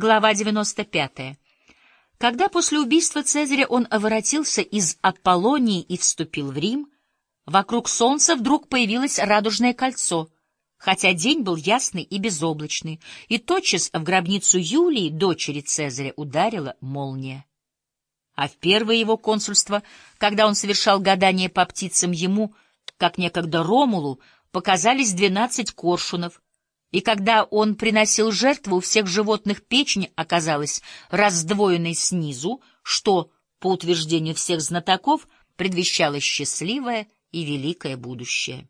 Глава 95. Когда после убийства Цезаря он воротился из Аполлонии и вступил в Рим, вокруг солнца вдруг появилось радужное кольцо, хотя день был ясный и безоблачный, и тотчас в гробницу Юлии, дочери Цезаря, ударила молния. А в первое его консульство, когда он совершал гадание по птицам ему, как некогда Ромулу, показались двенадцать коршунов — и когда он приносил жертву, у всех животных печень оказалась раздвоенной снизу, что, по утверждению всех знатоков, предвещало счастливое и великое будущее.